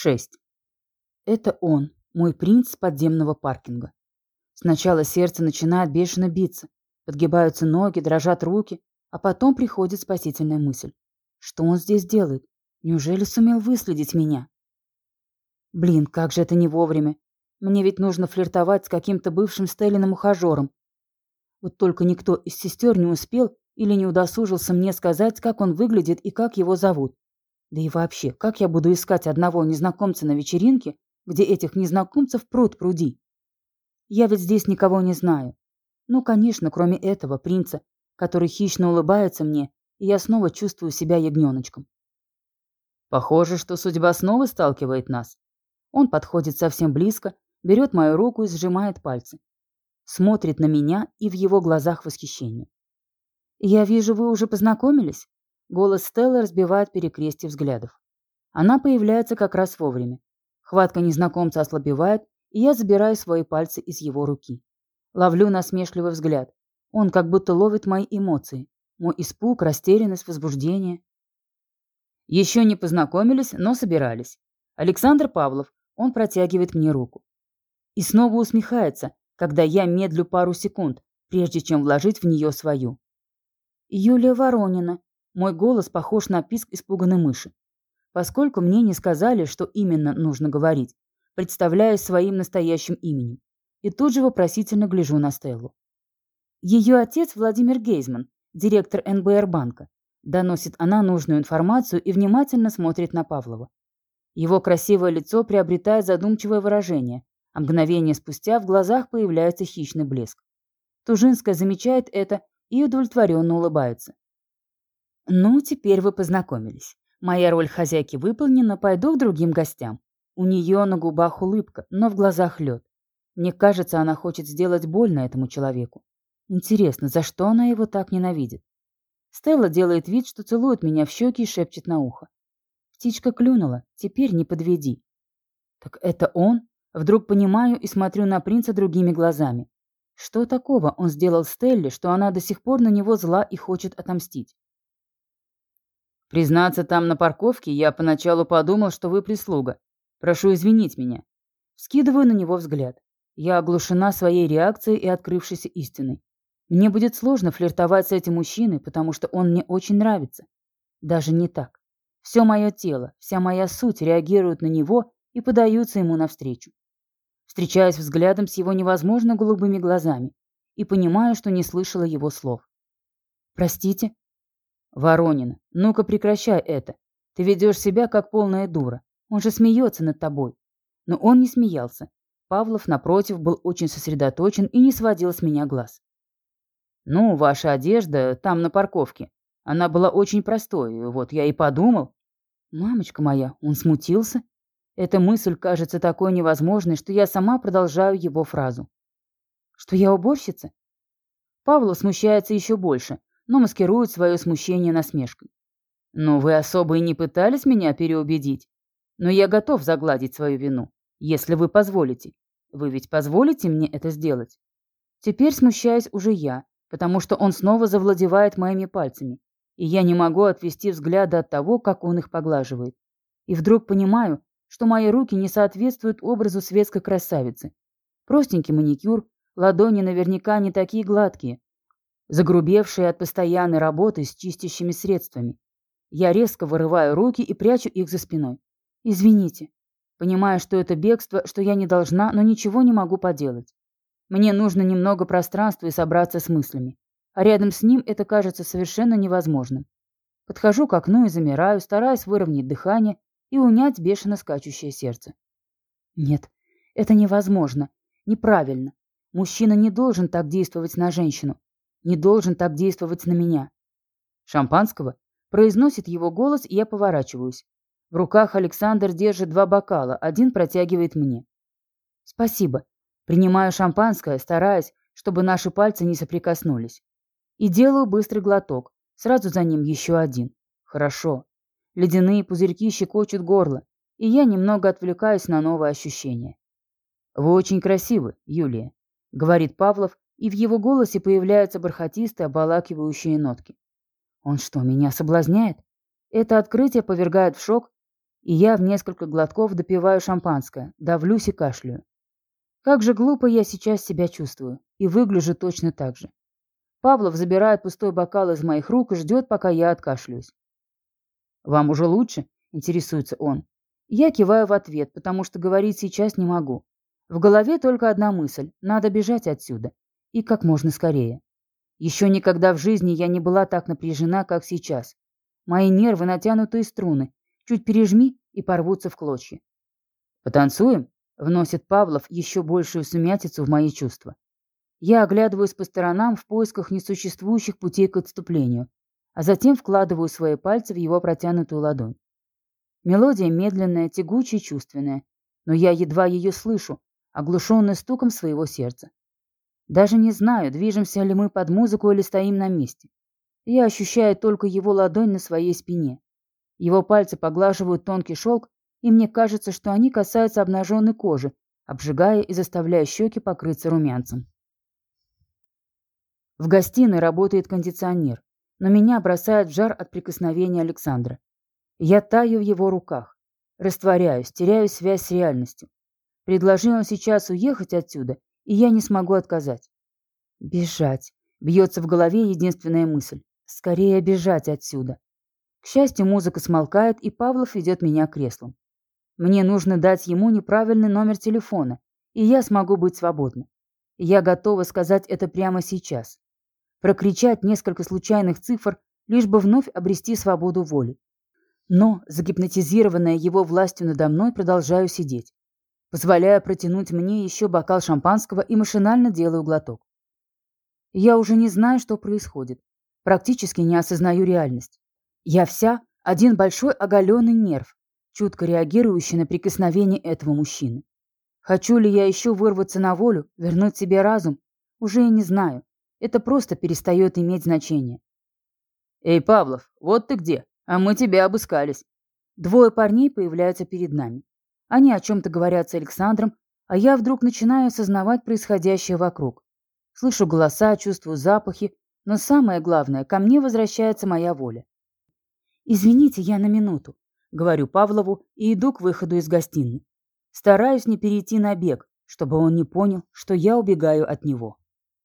6. Это он, мой принц подземного паркинга. Сначала сердце начинает бешено биться, подгибаются ноги, дрожат руки, а потом приходит спасительная мысль. Что он здесь делает? Неужели сумел выследить меня? Блин, как же это не вовремя. Мне ведь нужно флиртовать с каким-то бывшим Стеллиным ухажером. Вот только никто из сестер не успел или не удосужился мне сказать, как он выглядит и как его зовут. Да и вообще, как я буду искать одного незнакомца на вечеринке, где этих незнакомцев пруд пруди? Я ведь здесь никого не знаю. Ну, конечно, кроме этого принца, который хищно улыбается мне, и я снова чувствую себя ягненочком. Похоже, что судьба снова сталкивает нас. Он подходит совсем близко, берет мою руку и сжимает пальцы. Смотрит на меня, и в его глазах восхищение. «Я вижу, вы уже познакомились?» Голос Стеллы разбивает перекрестие взглядов. Она появляется как раз вовремя. Хватка незнакомца ослабевает, и я забираю свои пальцы из его руки. Ловлю насмешливый взгляд. Он как будто ловит мои эмоции. Мой испуг, растерянность, возбуждение. Еще не познакомились, но собирались. Александр Павлов, он протягивает мне руку. И снова усмехается, когда я медлю пару секунд, прежде чем вложить в нее свою. Юлия Воронина, мой голос похож на писк испуганной мыши. Поскольку мне не сказали, что именно нужно говорить, представляюсь своим настоящим именем. И тут же вопросительно гляжу на Стеллу. Ее отец Владимир Гейзман, директор НБР банка. Доносит она нужную информацию и внимательно смотрит на Павлова. Его красивое лицо приобретает задумчивое выражение, а мгновение спустя в глазах появляется хищный блеск. Тужинская замечает это и удовлетворенно улыбается. «Ну, теперь вы познакомились. Моя роль хозяйки выполнена, пойду к другим гостям. У нее на губах улыбка, но в глазах лед. Мне кажется, она хочет сделать больно этому человеку. Интересно, за что она его так ненавидит? Стелла делает вид, что целует меня в щеки и шепчет на ухо. Птичка клюнула, теперь не подведи. Так это он? Вдруг понимаю и смотрю на принца другими глазами. Что такого он сделал Стелле, что она до сих пор на него зла и хочет отомстить? Признаться, там на парковке я поначалу подумал, что вы прислуга. Прошу извинить меня. Скидываю на него взгляд. Я оглушена своей реакцией и открывшейся истиной. Мне будет сложно флиртовать с этим мужчиной, потому что он мне очень нравится. Даже не так. Все мое тело, вся моя суть реагируют на него и подаются ему навстречу. Встречаюсь взглядом с его невозможно голубыми глазами и понимаю, что не слышала его слов. «Простите?» Воронина, ну-ка прекращай это. Ты ведешь себя как полная дура. Он же смеется над тобой. Но он не смеялся. Павлов, напротив, был очень сосредоточен и не сводил с меня глаз. «Ну, ваша одежда там на парковке. Она была очень простой, вот я и подумал». «Мамочка моя, он смутился?» Эта мысль кажется такой невозможной, что я сама продолжаю его фразу. «Что я уборщица?» Павлов смущается еще больше, но маскирует свое смущение насмешкой. «Но вы особо и не пытались меня переубедить. Но я готов загладить свою вину, если вы позволите. Вы ведь позволите мне это сделать?» Теперь смущаюсь уже я, потому что он снова завладевает моими пальцами, и я не могу отвести взгляда от того, как он их поглаживает. И вдруг понимаю, что мои руки не соответствуют образу светской красавицы. Простенький маникюр, ладони наверняка не такие гладкие, загрубевшие от постоянной работы с чистящими средствами. Я резко вырываю руки и прячу их за спиной. Извините. Понимаю, что это бегство, что я не должна, но ничего не могу поделать. Мне нужно немного пространства и собраться с мыслями. А рядом с ним это кажется совершенно невозможным. Подхожу к окну и замираю, стараясь выровнять дыхание и унять бешено скачущее сердце. Нет, это невозможно. Неправильно. Мужчина не должен так действовать на женщину не должен так действовать на меня. Шампанского? Произносит его голос, и я поворачиваюсь. В руках Александр держит два бокала, один протягивает мне. Спасибо. Принимаю шампанское, стараясь, чтобы наши пальцы не соприкоснулись. И делаю быстрый глоток. Сразу за ним еще один. Хорошо. Ледяные пузырьки щекочут горло, и я немного отвлекаюсь на новое ощущение. «Вы очень красивы, Юлия», — говорит Павлов, и в его голосе появляются бархатистые, обволакивающие нотки. Он что, меня соблазняет? Это открытие повергает в шок. И я в несколько глотков допиваю шампанское, давлюсь и кашляю. Как же глупо я сейчас себя чувствую. И выгляжу точно так же. Павлов забирает пустой бокал из моих рук и ждет, пока я откашлюсь. «Вам уже лучше?» – интересуется он. Я киваю в ответ, потому что говорить сейчас не могу. В голове только одна мысль – надо бежать отсюда. И как можно скорее. Еще никогда в жизни я не была так напряжена, как сейчас. Мои нервы натянутые струны. Чуть пережми и порвутся в клочья. «Потанцуем?» – вносит Павлов еще большую сумятицу в мои чувства. Я оглядываюсь по сторонам в поисках несуществующих путей к отступлению, а затем вкладываю свои пальцы в его протянутую ладонь. Мелодия медленная, тягучая, чувственная, но я едва ее слышу, оглушенный стуком своего сердца. Даже не знаю, движемся ли мы под музыку или стоим на месте. Я ощущаю только его ладонь на своей спине. Его пальцы поглаживают тонкий шелк, и мне кажется, что они касаются обнаженной кожи, обжигая и заставляя щеки покрыться румянцем. В гостиной работает кондиционер, но меня бросает в жар от прикосновения Александра. Я таю в его руках, растворяюсь, теряю связь с реальностью. Предложи он сейчас уехать отсюда, и я не смогу отказать. Бежать. Бьется в голове единственная мысль. Скорее бежать отсюда. К счастью, музыка смолкает, и Павлов ведет меня к креслу. Мне нужно дать ему неправильный номер телефона, и я смогу быть свободна. Я готова сказать это прямо сейчас прокричать несколько случайных цифр, лишь бы вновь обрести свободу воли. Но, загипнотизированная его властью надо мной, продолжаю сидеть, позволяя протянуть мне еще бокал шампанского и машинально делаю глоток. Я уже не знаю, что происходит, практически не осознаю реальность. Я вся один большой оголенный нерв, чутко реагирующий на прикосновение этого мужчины. Хочу ли я еще вырваться на волю, вернуть себе разум, уже и не знаю. Это просто перестает иметь значение. «Эй, Павлов, вот ты где, а мы тебя обыскались». Двое парней появляются перед нами. Они о чем-то говорят с Александром, а я вдруг начинаю осознавать происходящее вокруг. Слышу голоса, чувствую запахи, но самое главное, ко мне возвращается моя воля. «Извините, я на минуту», — говорю Павлову и иду к выходу из гостиной. Стараюсь не перейти на бег, чтобы он не понял, что я убегаю от него.